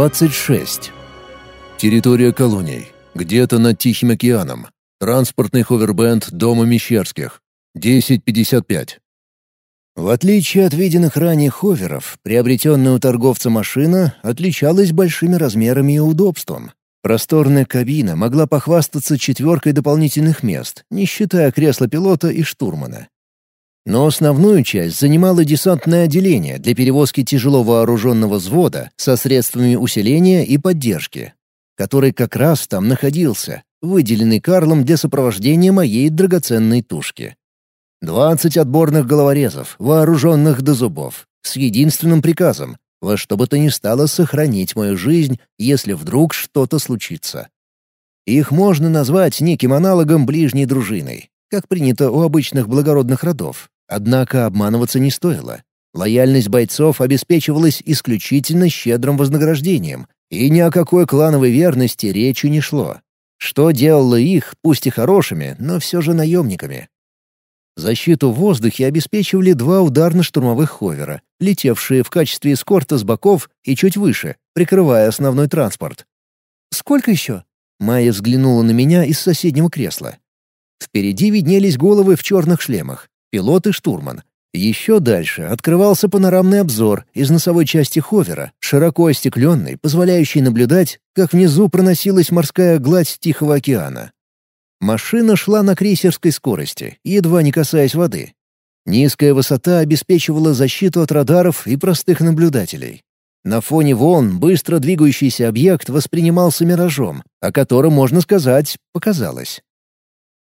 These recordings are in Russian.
26. Территория колоний. Где-то над Тихим океаном. Транспортный ховербенд Дома Мещерских. 10.55. В отличие от виденных ранее ховеров, приобретенная у торговца машина отличалась большими размерами и удобством. Просторная кабина могла похвастаться четверкой дополнительных мест, не считая кресла пилота и штурмана. Но основную часть занимало десантное отделение для перевозки тяжело вооруженного взвода со средствами усиления и поддержки, который как раз там находился, выделенный Карлом для сопровождения моей драгоценной тушки. Двадцать отборных головорезов, вооруженных до зубов, с единственным приказом — во что бы то ни стало сохранить мою жизнь, если вдруг что-то случится. Их можно назвать неким аналогом ближней дружиной, как принято у обычных благородных родов. Однако обманываться не стоило. Лояльность бойцов обеспечивалась исключительно щедрым вознаграждением, и ни о какой клановой верности речи не шло. Что делало их, пусть и хорошими, но все же наемниками. Защиту в воздухе обеспечивали два ударно-штурмовых ховера, летевшие в качестве эскорта с боков и чуть выше, прикрывая основной транспорт. «Сколько еще?» Майя взглянула на меня из соседнего кресла. Впереди виднелись головы в черных шлемах, пилот и штурман. Еще дальше открывался панорамный обзор из носовой части ховера, широко остекленный, позволяющий наблюдать, как внизу проносилась морская гладь Тихого океана. Машина шла на крейсерской скорости, едва не касаясь воды. Низкая высота обеспечивала защиту от радаров и простых наблюдателей. На фоне волн быстро двигающийся объект воспринимался миражом, о котором, можно сказать, показалось.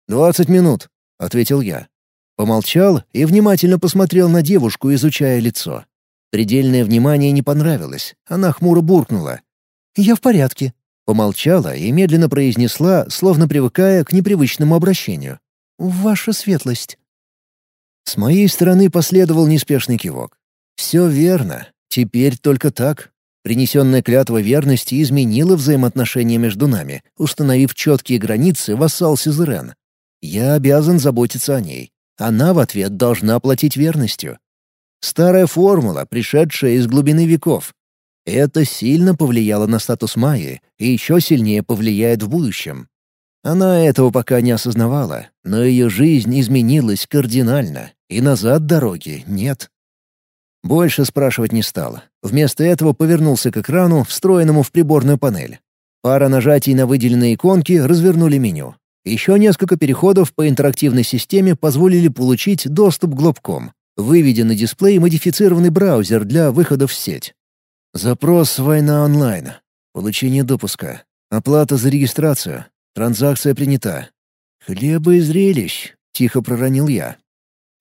«Двадцать минут», — ответил я. Помолчал и внимательно посмотрел на девушку, изучая лицо. Предельное внимание не понравилось. Она хмуро буркнула. «Я в порядке». Помолчала и медленно произнесла, словно привыкая к непривычному обращению. «Ваша светлость». С моей стороны последовал неспешный кивок. «Все верно. Теперь только так. Принесенная клятва верности изменила взаимоотношения между нами, установив четкие границы вассал Сизерен. Я обязан заботиться о ней. Она в ответ должна оплатить верностью. Старая формула, пришедшая из глубины веков. Это сильно повлияло на статус Майи и еще сильнее повлияет в будущем. Она этого пока не осознавала, но ее жизнь изменилась кардинально, и назад дороги нет. Больше спрашивать не стал. Вместо этого повернулся к экрану, встроенному в приборную панель. Пара нажатий на выделенные иконки развернули меню. Еще несколько переходов по интерактивной системе позволили получить доступ к Globcom, выведя на дисплей модифицированный браузер для выхода в сеть. Запрос «Война онлайн». Получение допуска. Оплата за регистрацию. Транзакция принята. «Хлеба и зрелищ», — тихо проронил я.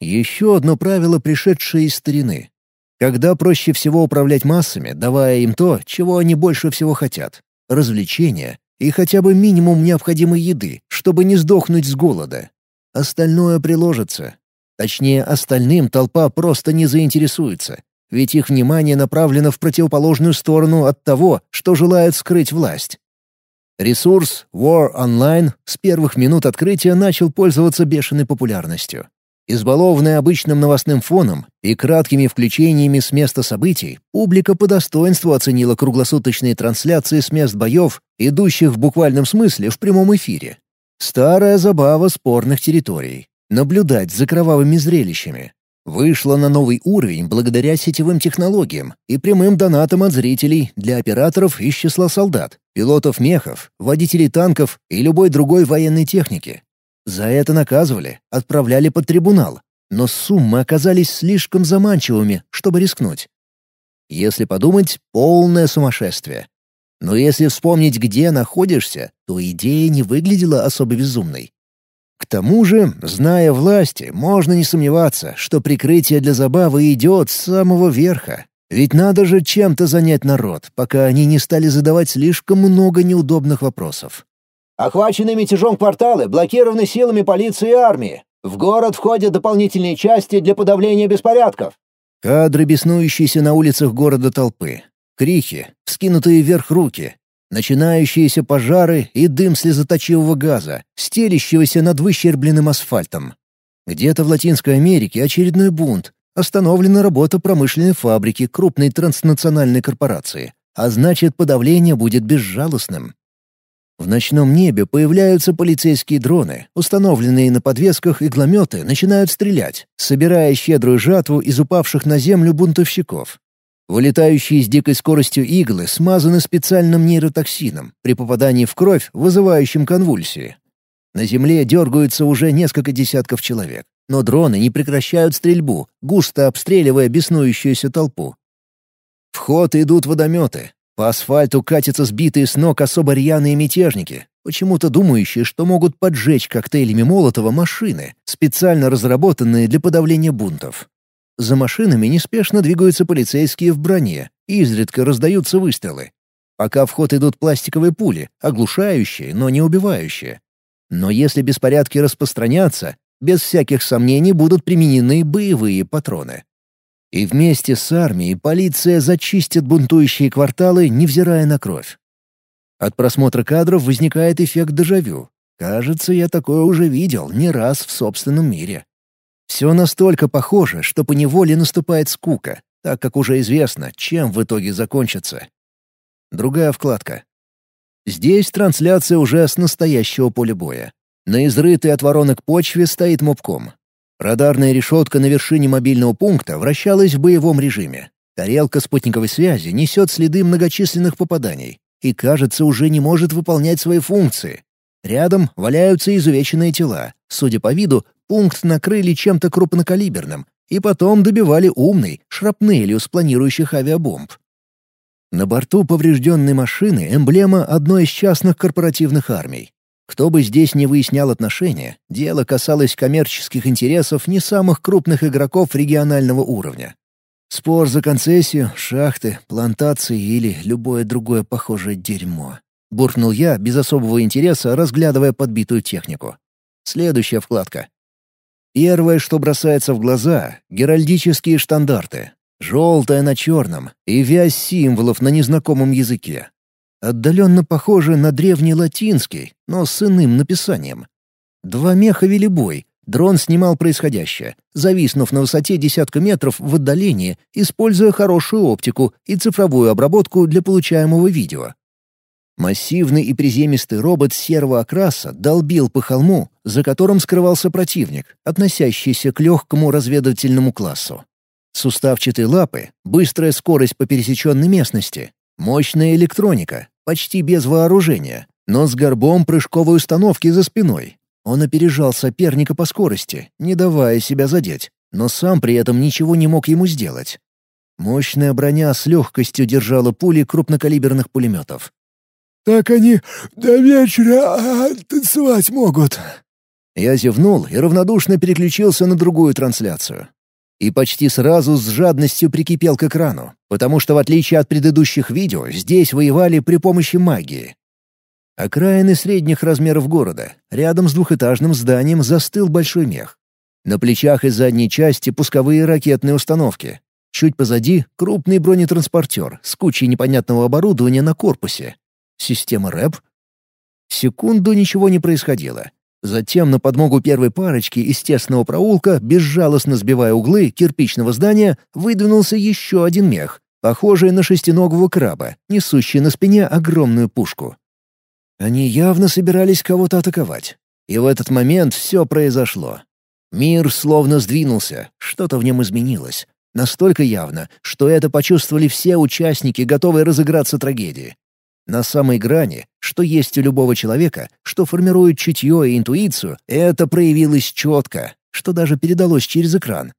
Еще одно правило, пришедшее из старины. Когда проще всего управлять массами, давая им то, чего они больше всего хотят — развлечения и хотя бы минимум необходимой еды, чтобы не сдохнуть с голода. Остальное приложится. Точнее, остальным толпа просто не заинтересуется, ведь их внимание направлено в противоположную сторону от того, что желает скрыть власть. Ресурс War Online с первых минут открытия начал пользоваться бешеной популярностью. Избалованная обычным новостным фоном и краткими включениями с места событий, публика по достоинству оценила круглосуточные трансляции с мест боев, идущих в буквальном смысле в прямом эфире. Старая забава спорных территорий. Наблюдать за кровавыми зрелищами. Вышла на новый уровень благодаря сетевым технологиям и прямым донатам от зрителей для операторов из числа солдат, пилотов мехов, водителей танков и любой другой военной техники. За это наказывали, отправляли под трибунал, но суммы оказались слишком заманчивыми, чтобы рискнуть. Если подумать, полное сумасшествие. Но если вспомнить, где находишься, то идея не выглядела особо безумной. К тому же, зная власти, можно не сомневаться, что прикрытие для забавы идет с самого верха. Ведь надо же чем-то занять народ, пока они не стали задавать слишком много неудобных вопросов. Охваченные мятежом кварталы блокированы силами полиции и армии. В город входят дополнительные части для подавления беспорядков. Кадры беснующиеся на улицах города толпы. Крики, вскинутые вверх руки, начинающиеся пожары и дым слезоточивого газа, стелящегося над выщербленным асфальтом. Где-то в Латинской Америке очередной бунт. Остановлена работа промышленной фабрики крупной транснациональной корпорации а значит, подавление будет безжалостным. В ночном небе появляются полицейские дроны, установленные на подвесках иглометы начинают стрелять, собирая щедрую жатву из упавших на землю бунтовщиков. Вылетающие с дикой скоростью иглы смазаны специальным нейротоксином, при попадании в кровь, вызывающим конвульсии. На земле дергаются уже несколько десятков человек, но дроны не прекращают стрельбу, густо обстреливая беснующуюся толпу. В ход идут водометы, по асфальту катятся сбитые с ног особо рьяные мятежники, почему-то думающие, что могут поджечь коктейлями Молотова машины, специально разработанные для подавления бунтов. За машинами неспешно двигаются полицейские в броне, изредка раздаются выстрелы. Пока в ход идут пластиковые пули, оглушающие, но не убивающие. Но если беспорядки распространятся, без всяких сомнений будут применены боевые патроны. И вместе с армией полиция зачистит бунтующие кварталы, невзирая на кровь. От просмотра кадров возникает эффект дежавю. Кажется, я такое уже видел не раз в собственном мире. Все настолько похоже, что поневоле наступает скука, так как уже известно, чем в итоге закончится. Другая вкладка. Здесь трансляция уже с настоящего поля боя. На изрытой от воронок почве стоит мобком. Радарная решетка на вершине мобильного пункта вращалась в боевом режиме. Тарелка спутниковой связи несет следы многочисленных попаданий и, кажется, уже не может выполнять свои функции. Рядом валяются изувеченные тела. Судя по виду, пункт накрыли чем-то крупнокалиберным и потом добивали умной шрапнелью с планирующих авиабомб. На борту поврежденной машины эмблема одной из частных корпоративных армий. Кто бы здесь не выяснял отношения, дело касалось коммерческих интересов не самых крупных игроков регионального уровня. Спор за концессию, шахты, плантации или любое другое похожее дерьмо. Буркнул я, без особого интереса, разглядывая подбитую технику. Следующая вкладка. Первое, что бросается в глаза — геральдические штандарты. Желтое на черном и вязь символов на незнакомом языке. Отдаленно похоже на древний латинский, но с иным написанием. Два меха вели бой. Дрон снимал происходящее, зависнув на высоте десятка метров в отдалении, используя хорошую оптику и цифровую обработку для получаемого видео. Массивный и приземистый робот серого окраса долбил по холму, за которым скрывался противник, относящийся к легкому разведывательному классу. Суставчатые лапы, быстрая скорость по пересеченной местности, Мощная электроника, почти без вооружения, но с горбом прыжковой установки за спиной. Он опережал соперника по скорости, не давая себя задеть, но сам при этом ничего не мог ему сделать. Мощная броня с легкостью держала пули крупнокалиберных пулеметов. «Так они до вечера а, танцевать могут». Я зевнул и равнодушно переключился на другую трансляцию и почти сразу с жадностью прикипел к экрану, потому что, в отличие от предыдущих видео, здесь воевали при помощи магии. Окраины средних размеров города. Рядом с двухэтажным зданием застыл большой мех. На плечах и задней части пусковые ракетные установки. Чуть позади — крупный бронетранспортер с кучей непонятного оборудования на корпусе. Система РЭП? Секунду ничего не происходило. Затем на подмогу первой парочки из тесного проулка, безжалостно сбивая углы кирпичного здания, выдвинулся еще один мех, похожий на шестиногого краба, несущий на спине огромную пушку. Они явно собирались кого-то атаковать. И в этот момент все произошло. Мир словно сдвинулся, что-то в нем изменилось. Настолько явно, что это почувствовали все участники, готовые разыграться трагедии. На самой грани, что есть у любого человека, что формирует чутье и интуицию, это проявилось четко, что даже передалось через экран.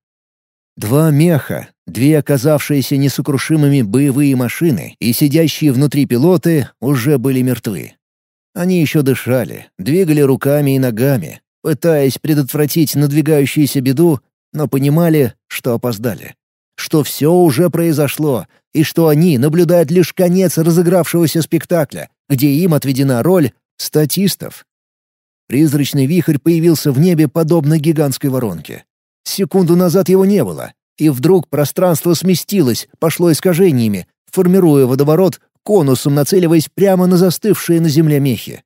Два меха, две оказавшиеся несокрушимыми боевые машины и сидящие внутри пилоты уже были мертвы. Они еще дышали, двигали руками и ногами, пытаясь предотвратить надвигающуюся беду, но понимали, что опоздали что все уже произошло, и что они наблюдают лишь конец разыгравшегося спектакля, где им отведена роль статистов. Призрачный вихрь появился в небе подобно гигантской воронке. Секунду назад его не было, и вдруг пространство сместилось, пошло искажениями, формируя водоворот, конусом нацеливаясь прямо на застывшие на земле мехи.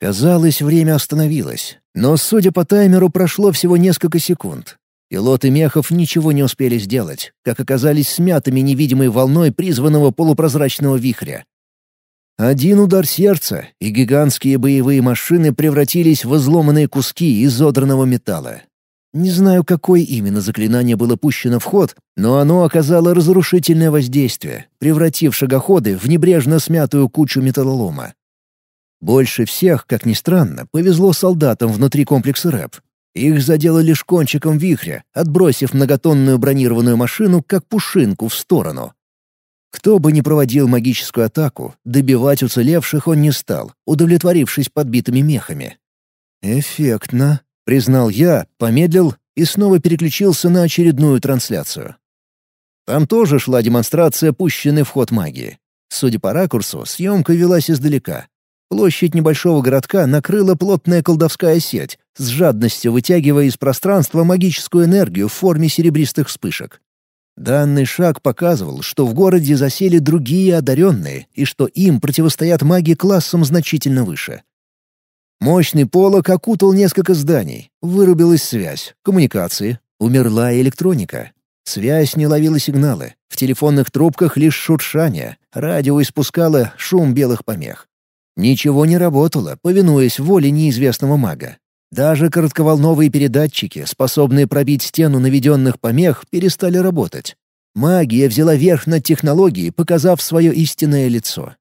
Казалось, время остановилось, но, судя по таймеру, прошло всего несколько секунд. Пилоты мехов ничего не успели сделать, как оказались смятыми невидимой волной призванного полупрозрачного вихря. Один удар сердца, и гигантские боевые машины превратились в изломанные куски изодранного металла. Не знаю, какое именно заклинание было пущено в ход, но оно оказало разрушительное воздействие, превратив шагоходы в небрежно смятую кучу металлолома. Больше всех, как ни странно, повезло солдатам внутри комплекса РЭП. Их задело лишь кончиком вихря, отбросив многотонную бронированную машину как пушинку в сторону. Кто бы ни проводил магическую атаку, добивать уцелевших он не стал, удовлетворившись подбитыми мехами. «Эффектно», — признал я, помедлил и снова переключился на очередную трансляцию. Там тоже шла демонстрация пущенной в ход магии. Судя по ракурсу, съемка велась издалека. Площадь небольшого городка накрыла плотная колдовская сеть, с жадностью вытягивая из пространства магическую энергию в форме серебристых вспышек. Данный шаг показывал, что в городе засели другие одаренные и что им противостоят маги классом значительно выше. Мощный полог окутал несколько зданий, вырубилась связь, коммуникации, умерла электроника. Связь не ловила сигналы, в телефонных трубках лишь шуршание, радио испускало шум белых помех. Ничего не работало, повинуясь воле неизвестного мага. Даже коротковолновые передатчики, способные пробить стену наведенных помех, перестали работать. Магия взяла верх над технологией, показав свое истинное лицо.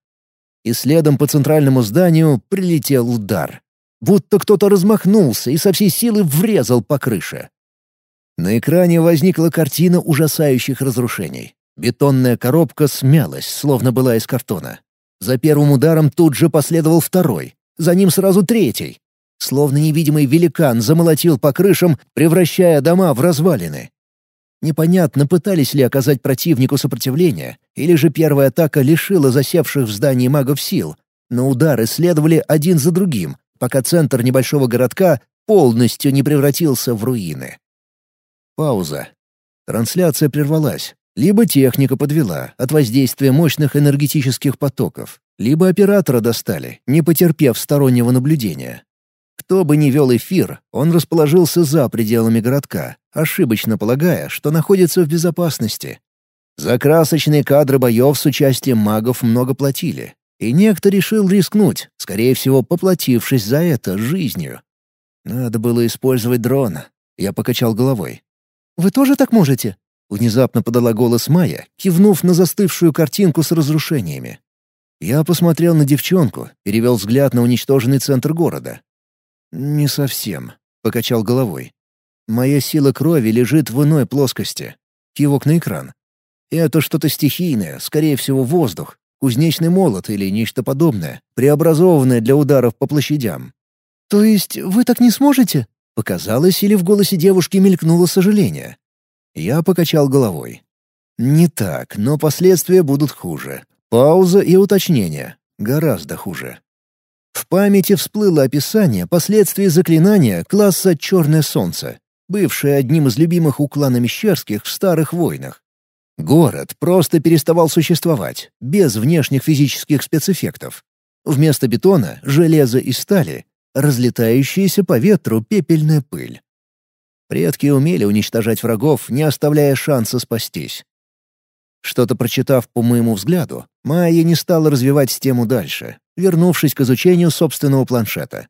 И следом по центральному зданию прилетел удар. Будто кто-то размахнулся и со всей силы врезал по крыше. На экране возникла картина ужасающих разрушений. Бетонная коробка смялась, словно была из картона. За первым ударом тут же последовал второй, за ним сразу третий. Словно невидимый великан замолотил по крышам, превращая дома в развалины. Непонятно, пытались ли оказать противнику сопротивление, или же первая атака лишила засевших в здании магов сил, но удары следовали один за другим, пока центр небольшого городка полностью не превратился в руины. Пауза. Трансляция прервалась. Либо техника подвела от воздействия мощных энергетических потоков, либо оператора достали, не потерпев стороннего наблюдения. Кто бы ни вел эфир, он расположился за пределами городка, ошибочно полагая, что находится в безопасности. За красочные кадры боев с участием магов много платили, и некто решил рискнуть, скорее всего, поплатившись за это жизнью. Надо было использовать дрон. Я покачал головой. «Вы тоже так можете?» Внезапно подала голос Майя, кивнув на застывшую картинку с разрушениями. Я посмотрел на девчонку, перевел взгляд на уничтоженный центр города. «Не совсем», — покачал головой. «Моя сила крови лежит в иной плоскости. Кивок на экран. Это что-то стихийное, скорее всего, воздух, кузнечный молот или нечто подобное, преобразованное для ударов по площадям». «То есть вы так не сможете?» Показалось, или в голосе девушки мелькнуло сожаление. Я покачал головой. «Не так, но последствия будут хуже. Пауза и уточнение. Гораздо хуже». В памяти всплыло описание последствий заклинания класса «Черное солнце», бывшее одним из любимых у клана Мещерских в старых войнах. Город просто переставал существовать, без внешних физических спецэффектов. Вместо бетона — железа и стали, разлетающаяся по ветру пепельная пыль. Предки умели уничтожать врагов, не оставляя шанса спастись. Что-то прочитав по моему взгляду, Майя не стала развивать тему дальше, вернувшись к изучению собственного планшета.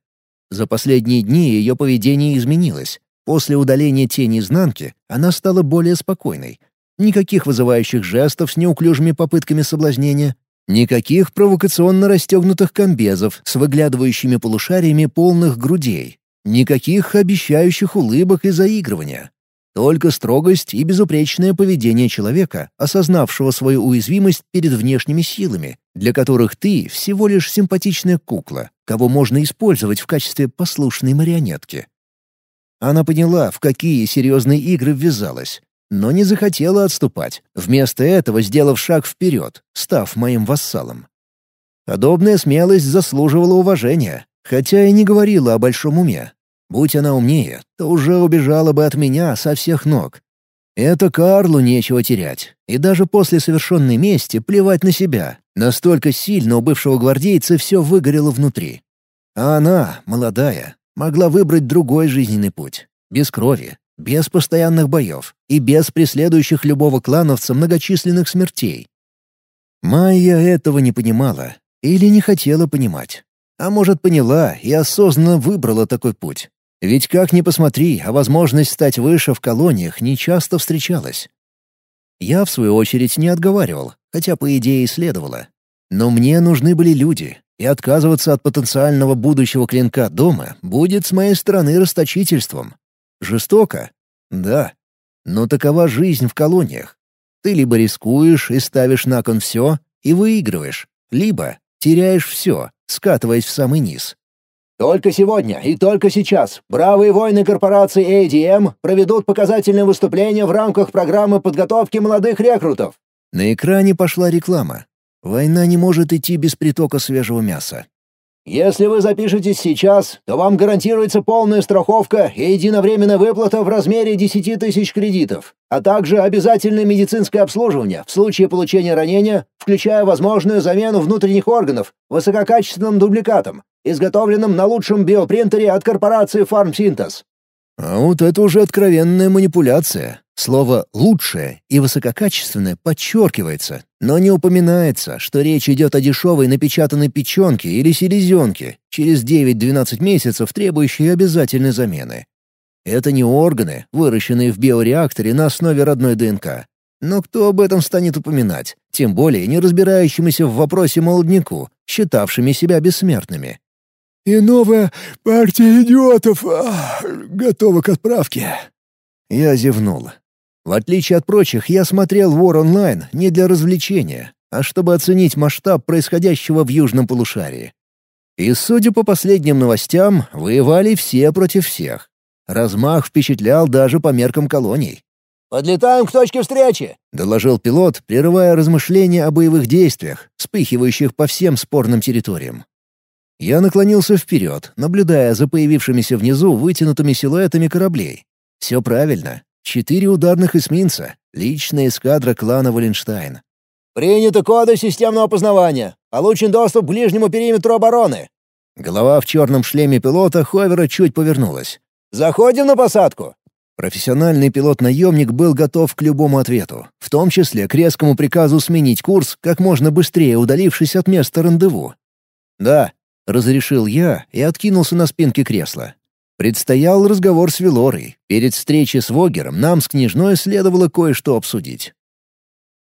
За последние дни ее поведение изменилось. После удаления тени изнанки она стала более спокойной. Никаких вызывающих жестов с неуклюжими попытками соблазнения, никаких провокационно расстегнутых комбезов с выглядывающими полушариями полных грудей, никаких обещающих улыбок и заигрывания. Только строгость и безупречное поведение человека, осознавшего свою уязвимость перед внешними силами, для которых ты всего лишь симпатичная кукла, кого можно использовать в качестве послушной марионетки. Она поняла, в какие серьезные игры ввязалась, но не захотела отступать, вместо этого сделав шаг вперед, став моим вассалом. Подобная смелость заслуживала уважения, хотя и не говорила о большом уме, Будь она умнее, то уже убежала бы от меня со всех ног. Это Карлу нечего терять, и даже после совершенной мести плевать на себя. Настолько сильно у бывшего гвардейца все выгорело внутри. А она, молодая, могла выбрать другой жизненный путь, без крови, без постоянных боев и без преследующих любого клановца многочисленных смертей. Майя этого не понимала или не хотела понимать. А может, поняла и осознанно выбрала такой путь. Ведь как ни посмотри, а возможность стать выше в колониях нечасто встречалась. Я, в свою очередь, не отговаривал, хотя, по идее, и следовало. Но мне нужны были люди, и отказываться от потенциального будущего клинка дома будет с моей стороны расточительством. Жестоко? Да. Но такова жизнь в колониях. Ты либо рискуешь и ставишь на кон все, и выигрываешь, либо теряешь все, скатываясь в самый низ. Только сегодня и только сейчас бравые воины корпорации ADM проведут показательное выступление в рамках программы подготовки молодых рекрутов. На экране пошла реклама. Война не может идти без притока свежего мяса. Если вы запишетесь сейчас, то вам гарантируется полная страховка и единовременная выплата в размере 10 тысяч кредитов, а также обязательное медицинское обслуживание в случае получения ранения, включая возможную замену внутренних органов высококачественным дубликатом, изготовленным на лучшем биопринтере от корпорации FarmSynthesis. А вот это уже откровенная манипуляция. Слово «лучшее» и «высококачественное» подчеркивается, но не упоминается, что речь идет о дешевой напечатанной печенке или селезенке, через 9-12 месяцев требующей обязательной замены. Это не органы, выращенные в биореакторе на основе родной ДНК. Но кто об этом станет упоминать, тем более не разбирающимися в вопросе молодняку, считавшими себя бессмертными. «И новая партия идиотов а, готова к отправке». Я зевнул. В отличие от прочих, я смотрел War Online не для развлечения, а чтобы оценить масштаб происходящего в южном полушарии. И, судя по последним новостям, воевали все против всех. Размах впечатлял даже по меркам колоний. «Подлетаем к точке встречи!» — доложил пилот, прерывая размышления о боевых действиях, вспыхивающих по всем спорным территориям. Я наклонился вперед, наблюдая за появившимися внизу вытянутыми силуэтами кораблей. Все правильно. Четыре ударных эсминца. Личная эскадра клана Валенштайн. «Приняты коды системного опознавания. Получен доступ к ближнему периметру обороны». Голова в черном шлеме пилота Ховера чуть повернулась. «Заходим на посадку». Профессиональный пилот-наемник был готов к любому ответу, в том числе к резкому приказу сменить курс, как можно быстрее удалившись от места рандеву. «Да», — разрешил я и откинулся на спинке кресла. Предстоял разговор с Велорой. Перед встречей с Вогером нам с княжной следовало кое-что обсудить.